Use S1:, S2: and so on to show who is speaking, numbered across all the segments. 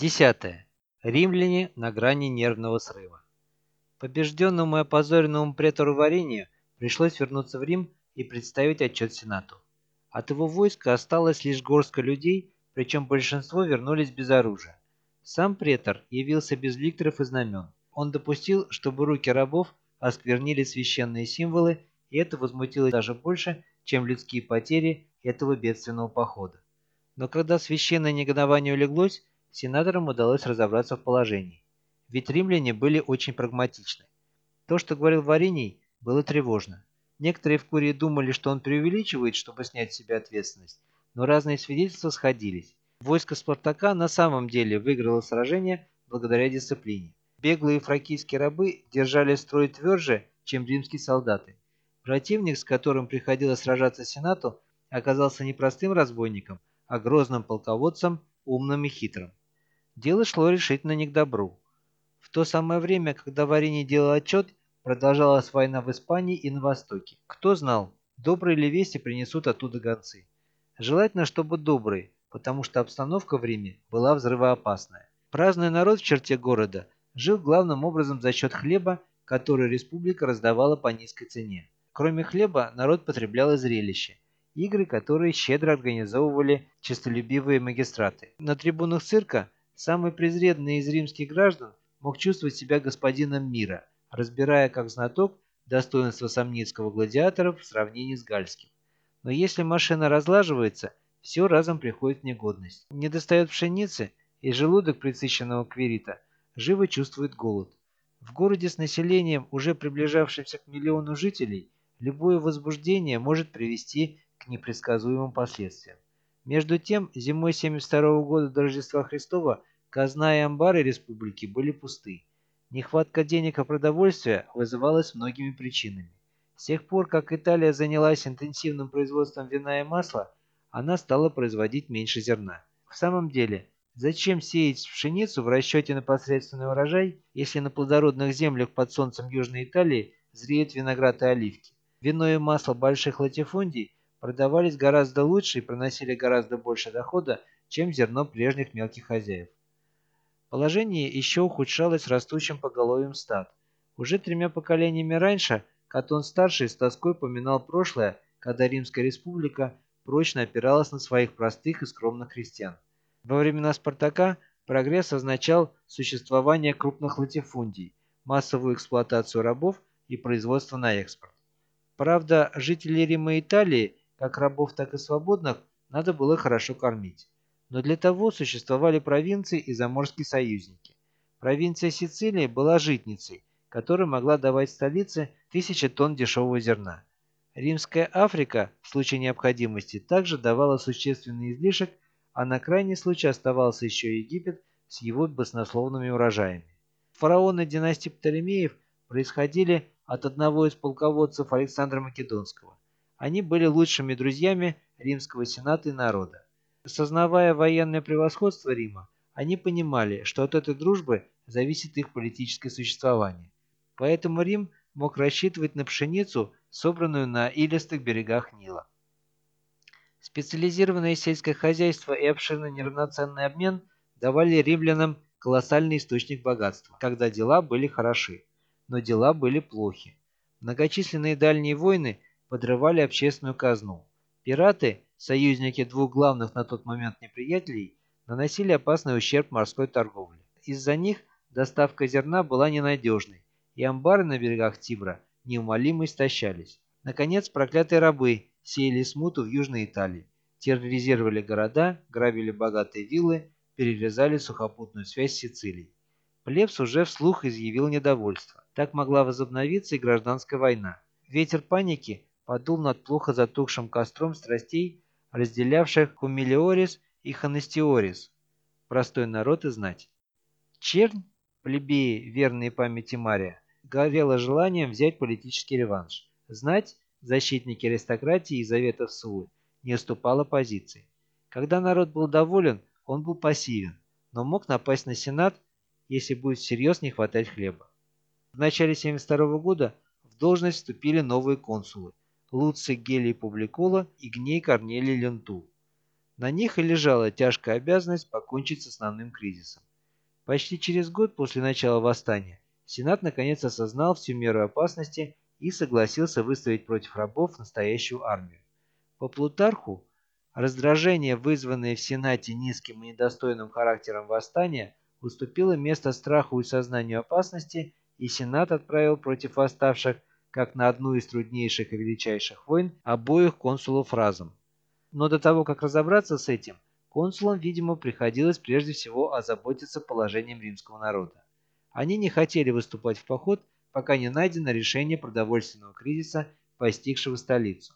S1: Десятое. Римляне на грани нервного срыва. Побежденному и опозоренному претору Варению пришлось вернуться в Рим и представить отчет Сенату. От его войска осталось лишь горстка людей, причем большинство вернулись без оружия. Сам претор явился без ликторов и знамен. Он допустил, чтобы руки рабов осквернили священные символы, и это возмутило даже больше, чем людские потери этого бедственного похода. Но когда священное негодование улеглось, сенаторам удалось разобраться в положении. Ведь римляне были очень прагматичны. То, что говорил Варений, было тревожно. Некоторые в Курии думали, что он преувеличивает, чтобы снять с себя ответственность, но разные свидетельства сходились. Войско Спартака на самом деле выиграло сражение благодаря дисциплине. Беглые фракийские рабы держали строй тверже, чем римские солдаты. Противник, с которым приходилось сражаться Сенату, оказался не простым разбойником, а грозным полководцем, умным и хитрым. Дело шло решительно не к добру. В то самое время, когда Варини делал отчет, продолжалась война в Испании и на Востоке. Кто знал, добрые ли вести принесут оттуда гонцы. Желательно, чтобы добрые, потому что обстановка в Риме была взрывоопасная. Праздный народ в черте города жил главным образом за счет хлеба, который республика раздавала по низкой цене. Кроме хлеба, народ потреблял и зрелище – игры, которые щедро организовывали честолюбивые магистраты. На трибунах цирка Самый презренный из римских граждан мог чувствовать себя господином мира, разбирая как знаток достоинство сомницкого гладиатора в сравнении с гальским. Но если машина разлаживается, все разом приходит в негодность. Не достает пшеницы, и желудок присыщенного квирита живо чувствует голод. В городе с населением, уже приближавшимся к миллиону жителей, любое возбуждение может привести к непредсказуемым последствиям. Между тем, зимой 72 года до Рождества Христова казна и амбары республики были пусты. Нехватка денег и продовольствия вызывалась многими причинами. С тех пор, как Италия занялась интенсивным производством вина и масла, она стала производить меньше зерна. В самом деле, зачем сеять пшеницу в расчете на посредственный урожай, если на плодородных землях под солнцем Южной Италии зреют виноград и оливки? Вино и масло больших латифундий продавались гораздо лучше и приносили гораздо больше дохода, чем зерно прежних мелких хозяев. Положение еще ухудшалось растущим поголовьем стад. Уже тремя поколениями раньше Катон-старший с тоской поминал прошлое, когда Римская республика прочно опиралась на своих простых и скромных крестьян. Во времена Спартака прогресс означал существование крупных латифундий, массовую эксплуатацию рабов и производство на экспорт. Правда, жителей Рима и Италии как рабов, так и свободных, надо было хорошо кормить. Но для того существовали провинции и заморские союзники. Провинция Сицилия была житницей, которая могла давать столице тысячи тонн дешевого зерна. Римская Африка в случае необходимости также давала существенный излишек, а на крайний случай оставался еще Египет с его баснословными урожаями. Фараоны династии Птолемеев происходили от одного из полководцев Александра Македонского. Они были лучшими друзьями римского сената и народа. Сознавая военное превосходство Рима, они понимали, что от этой дружбы зависит их политическое существование. Поэтому Рим мог рассчитывать на пшеницу, собранную на илистых берегах Нила. Специализированное сельское хозяйство и обширный неравноценный обмен давали римлянам колоссальный источник богатства, когда дела были хороши. Но дела были плохи. Многочисленные дальние войны подрывали общественную казну. Пираты, союзники двух главных на тот момент неприятелей, наносили опасный ущерб морской торговле. Из-за них доставка зерна была ненадежной, и амбары на берегах Тибра неумолимо истощались. Наконец, проклятые рабы сеяли смуту в Южной Италии, терроризировали города, грабили богатые виллы, перерезали сухопутную связь с Сицилией. Плебс уже вслух изъявил недовольство. Так могла возобновиться и гражданская война. Ветер паники подул над плохо затухшим костром страстей, разделявших Хумилиорис и Ханестиорис, простой народ и знать. Чернь, плебеи, верные памяти Мария, горела желанием взять политический реванш. Знать, защитники аристократии и заветов Сулы, не уступала позиции. Когда народ был доволен, он был пассивен, но мог напасть на Сенат, если будет всерьез не хватать хлеба. В начале 72 года в должность вступили новые консулы – Луций Гелий Публикула и Гней Корнелий Лентул. На них и лежала тяжкая обязанность покончить с основным кризисом. Почти через год после начала восстания Сенат наконец осознал всю меру опасности и согласился выставить против рабов настоящую армию. По Плутарху, раздражение, вызванное в Сенате низким и недостойным характером восстания, уступило место страху и сознанию опасности, и Сенат отправил против восставших, как на одну из труднейших и величайших войн, обоих консулов разом. Но до того, как разобраться с этим, консулам, видимо, приходилось прежде всего озаботиться положением римского народа. Они не хотели выступать в поход, пока не найдено решение продовольственного кризиса, постигшего столицу.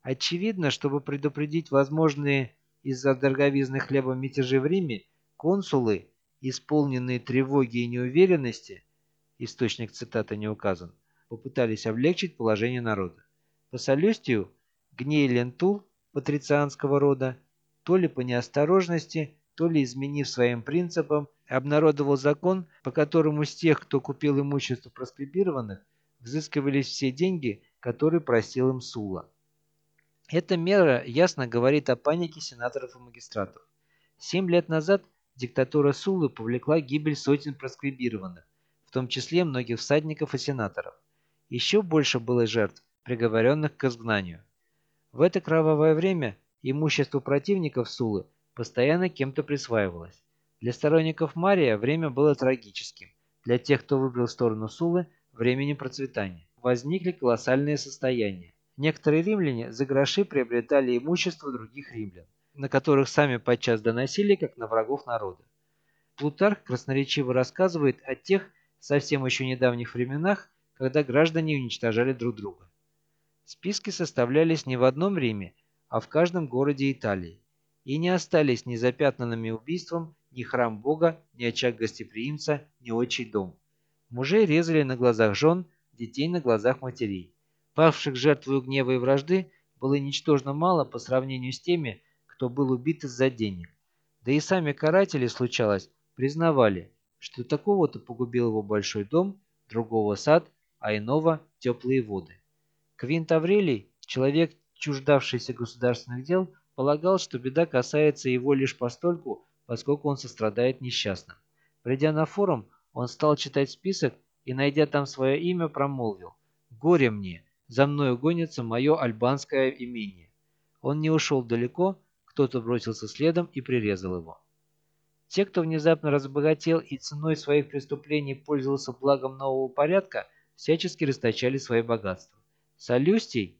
S1: Очевидно, чтобы предупредить возможные из-за дороговизны хлеба мятежи в Риме, консулы, исполненные тревоги и неуверенности, источник цитаты не указан, попытались облегчить положение народа. По Солюстию Гней Лентул, патрицианского рода, то ли по неосторожности, то ли изменив своим принципам, обнародовал закон, по которому с тех, кто купил имущество проскрибированных, взыскивались все деньги, которые просил им Сула. Эта мера ясно говорит о панике сенаторов и магистратов. Семь лет назад диктатура Сулы повлекла гибель сотен проскрибированных, в том числе многих всадников и сенаторов. Еще больше было жертв, приговоренных к изгнанию. В это кровавое время имущество противников Сулы постоянно кем-то присваивалось. Для сторонников Мария время было трагическим. Для тех, кто выбрал сторону Сулы, временем процветания. Возникли колоссальные состояния. Некоторые римляне за гроши приобретали имущество других римлян, на которых сами подчас доносили, как на врагов народа. Плутарх красноречиво рассказывает о тех совсем еще недавних временах, когда граждане уничтожали друг друга. Списки составлялись не в одном Риме, а в каждом городе Италии и не остались незапятнанными убийством ни храм Бога, ни очаг гостеприимца, ни отчий дом. Мужей резали на глазах жен, детей на глазах матерей. Павших жертвою гнева и вражды было ничтожно мало по сравнению с теми, кто был убит из-за денег. Да и сами каратели, случалось, признавали, что такого-то погубил его большой дом, другого сад, а иного теплые воды. Квинт Аврелий, человек, чуждавшийся государственных дел, полагал, что беда касается его лишь постольку, поскольку он сострадает несчастным. Придя на форум, он стал читать список и, найдя там свое имя, промолвил «Горе мне, за мною гонится мое альбанское имение». Он не ушел далеко, кто-то бросился следом и прирезал его. Те, кто внезапно разбогател и ценой своих преступлений пользовался благом нового порядка, всячески расточали свои богатства. Солюстий,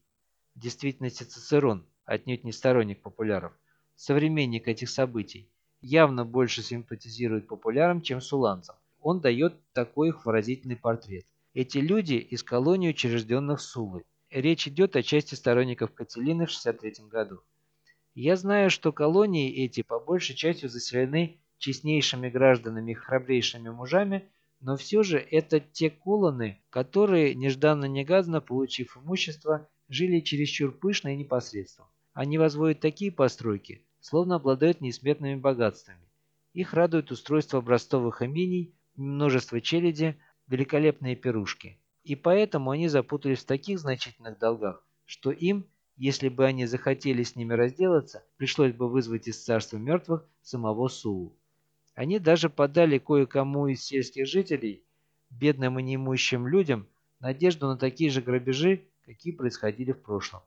S1: в действительности Цицерон, отнюдь не сторонник популяров, современник этих событий, явно больше симпатизирует популярам, чем суланцам. Он дает такой их выразительный портрет. Эти люди из колонии учрежденных Сулы. Речь идет о части сторонников Кателины в 63 году. Я знаю, что колонии эти по большей части заселены честнейшими гражданами и храбрейшими мужами, но все же это те колоны, которые, нежданно-негаданно получив имущество, жили чересчур пышно и непосредственно. Они возводят такие постройки, словно обладают несметными богатствами. Их радует устройство образцовых имений, множество челяди, великолепные пирушки. И поэтому они запутались в таких значительных долгах, что им, если бы они захотели с ними разделаться, пришлось бы вызвать из царства мертвых самого Суу. Они даже подали кое-кому из сельских жителей, бедным и неимущим людям, надежду на такие же грабежи, какие происходили в прошлом.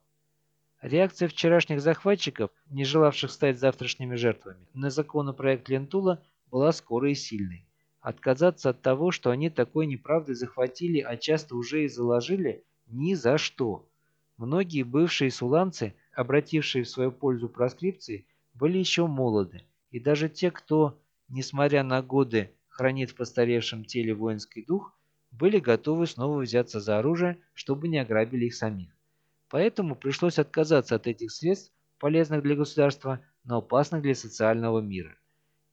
S1: Реакция вчерашних захватчиков, не желавших стать завтрашними жертвами, на законопроект Лентула была скорой и сильной. Отказаться от того, что они такой неправдой захватили, а часто уже и заложили, ни за что. Многие бывшие суланцы, обратившие в свою пользу проскрипции, были еще молоды, и даже те, кто, несмотря на годы, хранит в постаревшем теле воинский дух, были готовы снова взяться за оружие, чтобы не ограбили их самих. Поэтому пришлось отказаться от этих средств, полезных для государства, но опасных для социального мира.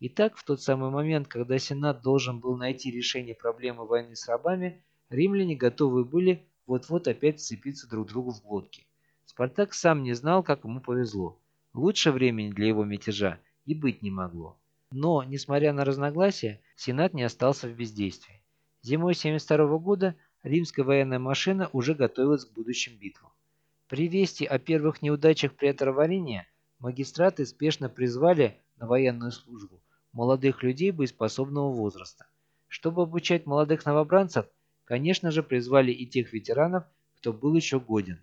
S1: Итак, в тот самый момент, когда Сенат должен был найти решение проблемы войны с рабами, римляне готовы были вот-вот опять вцепиться друг другу в глотки. Спартак сам не знал, как ему повезло. Лучше времени для его мятежа и быть не могло. Но, несмотря на разногласия, Сенат не остался в бездействии. Зимой 72 года римская военная машина уже готовилась к будущим битвам. При вести о первых неудачах при отравлении магистраты спешно призвали на военную службу молодых людей боеспособного возраста. Чтобы обучать молодых новобранцев, конечно же, призвали и тех ветеранов, кто был еще годен.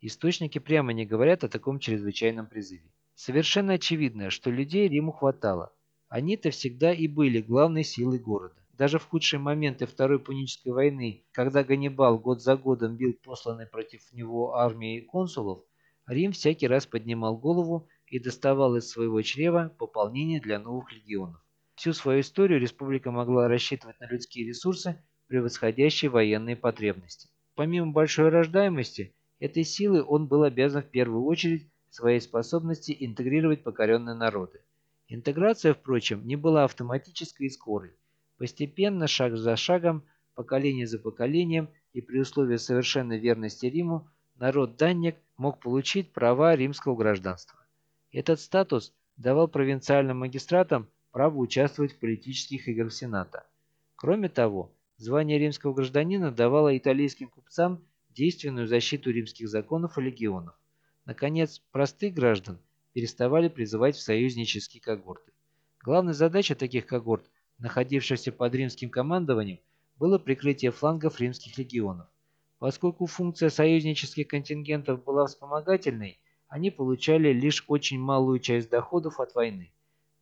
S1: Источники прямо не говорят о таком чрезвычайном призыве. Совершенно очевидно, что людей Риму хватало. Они-то всегда и были главной силой города. Даже в худшие моменты Второй Пунической войны, когда Ганнибал год за годом бил посланной против него армии консулов, Рим всякий раз поднимал голову и доставал из своего чрева пополнение для новых легионов. Всю свою историю республика могла рассчитывать на людские ресурсы, превосходящие военные потребности. Помимо большой рождаемости, Этой силы он был обязан в первую очередь своей способности интегрировать покоренные народы. Интеграция, впрочем, не была автоматической и скорой. Постепенно, шаг за шагом, поколение за поколением и при условии совершенной верности Риму, народ Данник мог получить права римского гражданства. Этот статус давал провинциальным магистратам право участвовать в политических играх Сената. Кроме того, звание римского гражданина давало итальянским купцам действенную защиту римских законов и легионов. Наконец, простых граждан переставали призывать в союзнические когорты. Главной задачей таких когорт, находившихся под римским командованием, было прикрытие флангов римских легионов. Поскольку функция союзнических контингентов была вспомогательной, они получали лишь очень малую часть доходов от войны.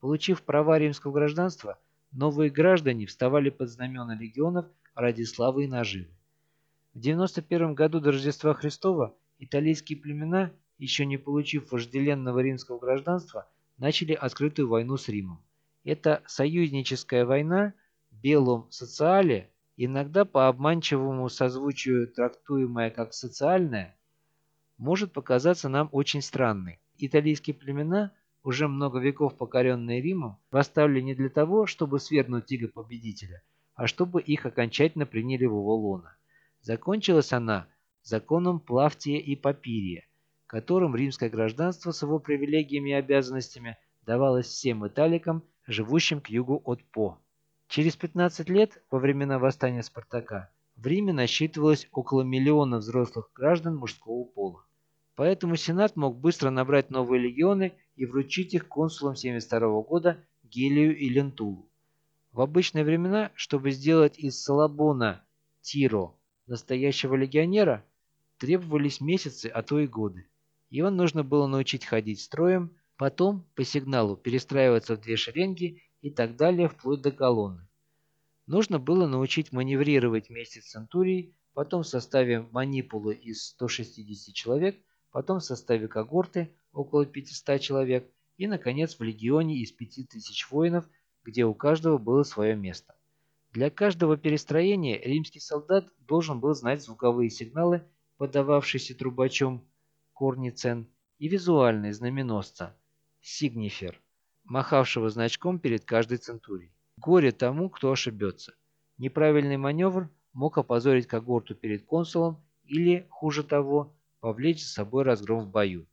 S1: Получив права римского гражданства, новые граждане вставали под знамена легионов ради славы и наживы. В 91 году до Рождества Христова итальянские племена, еще не получив вожделенного римского гражданства, начали открытую войну с Римом. Эта союзническая война белом социале, иногда по обманчивому созвучию трактуемая как социальная, может показаться нам очень странной. Итальянские племена, уже много веков покоренные Римом, восставили не для того, чтобы свергнуть иго победителя, а чтобы их окончательно приняли в его лоно. Закончилась она законом Плавтия и Папирия, которым римское гражданство с его привилегиями и обязанностями давалось всем италикам, живущим к югу от По. Через 15 лет, во времена восстания Спартака, в Риме насчитывалось около миллиона взрослых граждан мужского пола. Поэтому Сенат мог быстро набрать новые легионы и вручить их консулам 72 года Гелию и Лентулу. В обычные времена, чтобы сделать из Салабона Тиро настоящего легионера требовались месяцы, а то и годы. Его нужно было научить ходить строем, потом по сигналу перестраиваться в две шеренги и так далее вплоть до колонны. Нужно было научить маневрировать вместе с Центурией, потом в составе манипулы из 160 человек, потом в составе когорты около 500 человек и, наконец, в легионе из 5000 воинов, где у каждого было свое место. Для каждого перестроения римский солдат должен был знать звуковые сигналы, подававшиеся трубачом корницен, и визуальные знаменосца сигнифер, махавшего значком перед каждой центурией. Горе тому, кто ошибется. Неправильный маневр мог опозорить когорту перед консулом или, хуже того, повлечь за собой разгром в бою.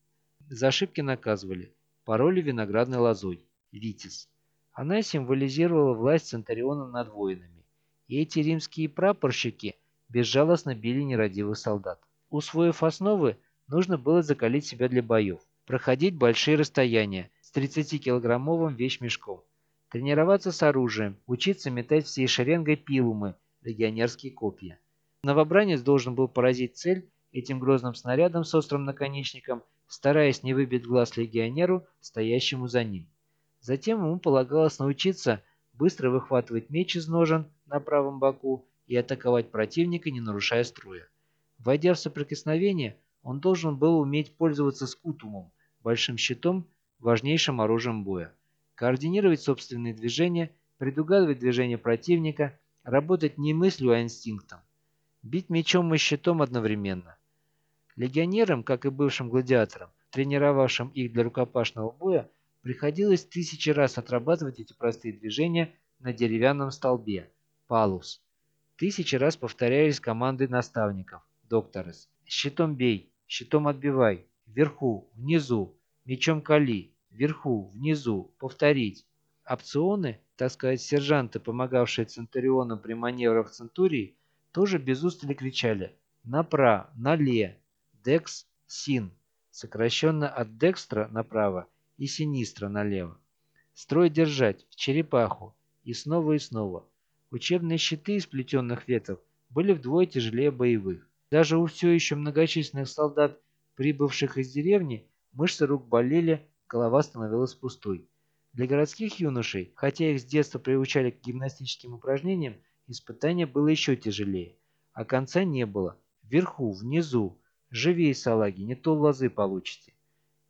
S1: За ошибки наказывали пароли виноградной лозой – литис. Она символизировала власть Центуриона над воинами. И эти римские прапорщики безжалостно били нерадивых солдат. Усвоив основы, нужно было закалить себя для боев, проходить большие расстояния с 30-килограммовым вещмешком, тренироваться с оружием, учиться метать всей шеренгой пилумы, легионерские копья. Новобранец должен был поразить цель этим грозным снарядом с острым наконечником, стараясь не выбить глаз легионеру, стоящему за ним. Затем ему полагалось научиться быстро выхватывать меч из ножен на правом боку и атаковать противника, не нарушая строя. Войдя в соприкосновение, он должен был уметь пользоваться скутумом, большим щитом, важнейшим оружием боя, координировать собственные движения, предугадывать движения противника, работать не мыслью, а инстинктом, бить мечом и щитом одновременно. Легионерам, как и бывшим гладиаторам, тренировавшим их для рукопашного боя, Приходилось тысячи раз отрабатывать эти простые движения на деревянном столбе – палус. Тысячи раз повторялись команды наставников – докторес. Щитом бей, щитом отбивай, вверху, внизу, мечом кали, вверху, внизу, повторить. Опционы, так сказать, сержанты, помогавшие Центуриону при маневрах Центурии, тоже без устали кричали «Напра, нале, декс, син», сокращенно от декстра направо и Синистра налево. Строй держать, в черепаху. И снова и снова. Учебные щиты из плетенных веток были вдвое тяжелее боевых. Даже у все еще многочисленных солдат, прибывших из деревни, мышцы рук болели, голова становилась пустой. Для городских юношей, хотя их с детства приучали к гимнастическим упражнениям, испытание было еще тяжелее. А конца не было. Вверху, внизу. Живее, салаги, не то лозы получите.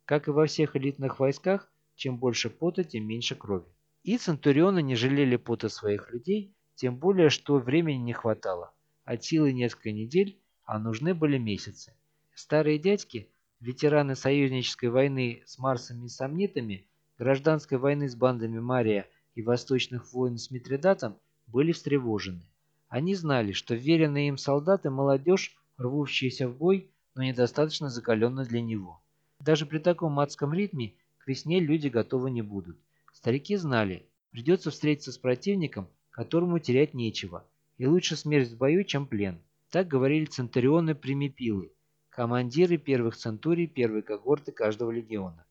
S1: Как и во всех элитных войсках, чем больше пота, тем меньше крови. И центурионы не жалели пота своих людей, тем более, что времени не хватало. От силы несколько недель, а нужны были месяцы. Старые дядьки, ветераны союзнической войны с Марсами и Сомнитами, гражданской войны с бандами Мария и восточных войн с Митридатом, были встревожены. Они знали, что веренные им солдаты – молодежь, рвущаяся в бой, но недостаточно закаленная для него. Даже при таком адском ритме к весне люди готовы не будут. Старики знали, придется встретиться с противником, которому терять нечего, и лучше смерть в бою, чем плен. Так говорили центурионы примепилы, командиры первых центурий первой когорты каждого легиона.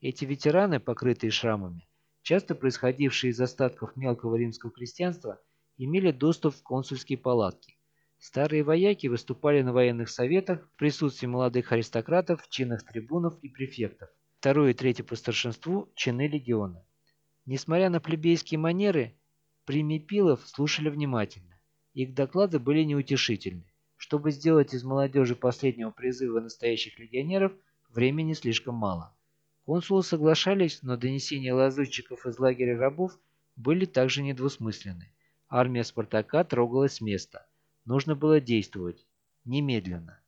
S1: Эти ветераны, покрытые шрамами, часто происходившие из остатков мелкого римского крестьянства, имели доступ в консульские палатки. Старые вояки выступали на военных советах в присутствии молодых аристократов в чинах трибунов и префектов. Второе и третье по старшинству – чины легиона. Несмотря на плебейские манеры, примепилов слушали внимательно. Их доклады были неутешительны. Чтобы сделать из молодежи последнего призыва настоящих легионеров, времени слишком мало. Консулы соглашались, но донесения лазутчиков из лагеря рабов были также недвусмысленны. Армия Спартака трогалась с места. Нужно было действовать. Немедленно.